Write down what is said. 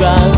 は